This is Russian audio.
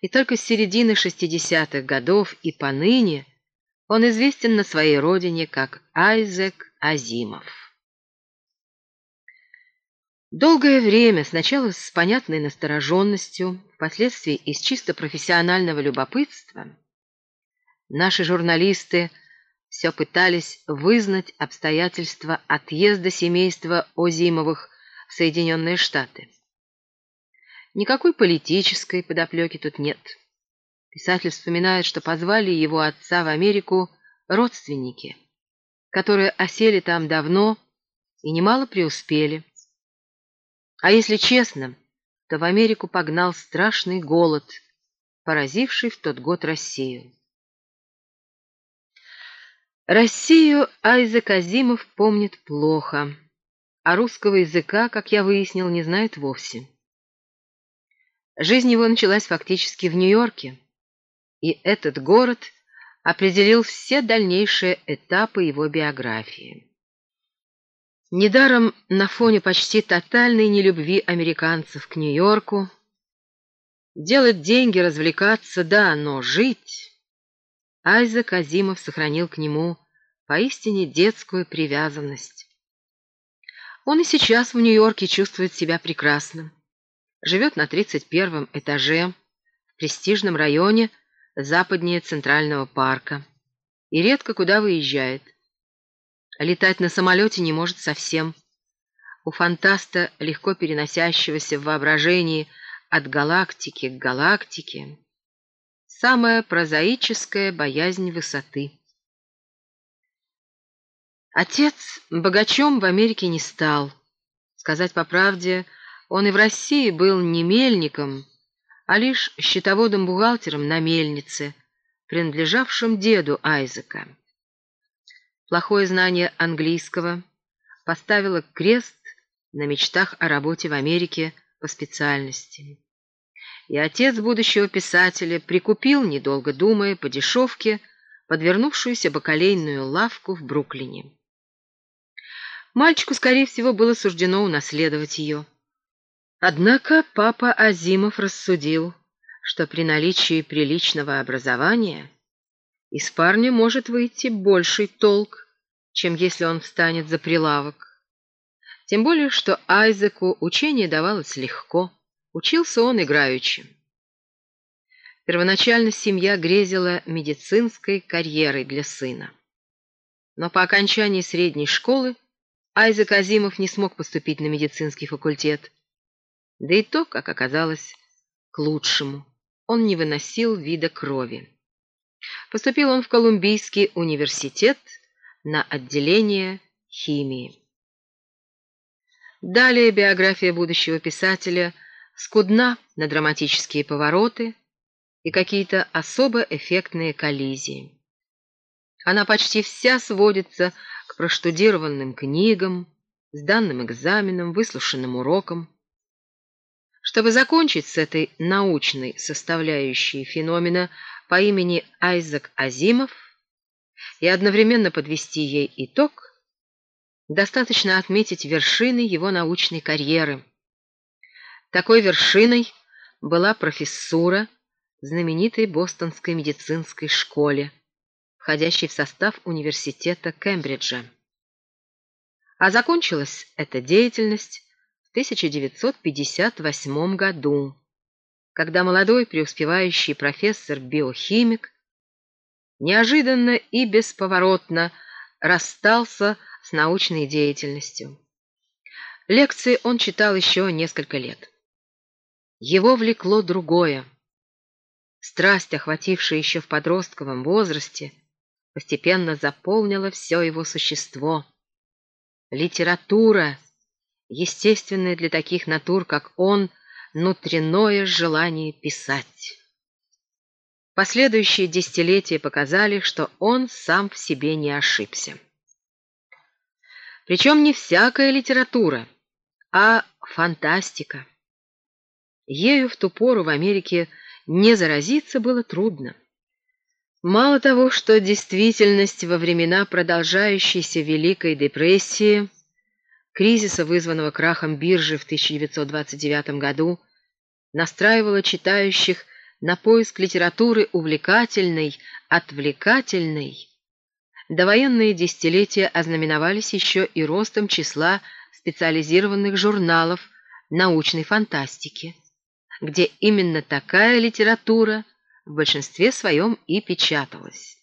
и только с середины 60-х годов и поныне он известен на своей родине как Айзек Азимов. Долгое время, сначала с понятной настороженностью, впоследствии из чисто профессионального любопытства, наши журналисты все пытались вызнать обстоятельства отъезда семейства Озимовых в Соединенные Штаты. Никакой политической подоплеки тут нет. Писатель вспоминает, что позвали его отца в Америку родственники, которые осели там давно и немало преуспели. А если честно, то в Америку погнал страшный голод, поразивший в тот год Россию. Россию Айзек Азимов помнит плохо, а русского языка, как я выяснил, не знает вовсе. Жизнь его началась фактически в Нью-Йорке, и этот город определил все дальнейшие этапы его биографии. Недаром на фоне почти тотальной нелюбви американцев к Нью-Йорку делать деньги, развлекаться, да, но жить... Айзек Азимов сохранил к нему поистине детскую привязанность. Он и сейчас в Нью-Йорке чувствует себя прекрасным живет на 31 этаже в престижном районе западнее Центрального парка и редко куда выезжает. Летать на самолете не может совсем. У фантаста, легко переносящегося в воображении от галактики к галактике, самая прозаическая боязнь высоты. Отец богачом в Америке не стал. Сказать по правде, он и в России был не мельником, а лишь счетоводом-бухгалтером на мельнице, принадлежавшем деду Айзека. Плохое знание английского поставило крест на мечтах о работе в Америке по специальности. И отец будущего писателя прикупил, недолго думая, по дешевке, подвернувшуюся бакалейную лавку в Бруклине. Мальчику, скорее всего, было суждено унаследовать ее. Однако папа Азимов рассудил, что при наличии приличного образования из парня может выйти больший толк, чем если он встанет за прилавок. Тем более, что Айзеку учение давалось легко, учился он играючи. Первоначально семья грезила медицинской карьерой для сына. Но по окончании средней школы Айзек Азимов не смог поступить на медицинский факультет, да и то, как оказалось, к лучшему. Он не выносил вида крови. Поступил он в Колумбийский университет на отделение химии. Далее биография будущего писателя скудна на драматические повороты и какие-то особо эффектные коллизии. Она почти вся сводится к проштудированным книгам, сданным экзаменам, выслушанным урокам, чтобы закончить с этой научной составляющей феномена по имени Айзек Азимов и одновременно подвести ей итог, достаточно отметить вершины его научной карьеры. Такой вершиной была профессура знаменитой бостонской медицинской школе, входящей в состав университета Кембриджа. А закончилась эта деятельность 1958 году, когда молодой преуспевающий профессор-биохимик неожиданно и бесповоротно расстался с научной деятельностью. Лекции он читал еще несколько лет. Его влекло другое. Страсть, охватившая еще в подростковом возрасте, постепенно заполнила все его существо. Литература — естественное для таких натур, как он, внутреннее желание писать. Последующие десятилетия показали, что он сам в себе не ошибся. Причем не всякая литература, а фантастика. Ею в ту пору в Америке не заразиться было трудно. Мало того, что действительность во времена продолжающейся Великой депрессии кризиса, вызванного крахом биржи в 1929 году, настраивала читающих на поиск литературы увлекательной, отвлекательной, довоенные десятилетия ознаменовались еще и ростом числа специализированных журналов научной фантастики, где именно такая литература в большинстве своем и печаталась.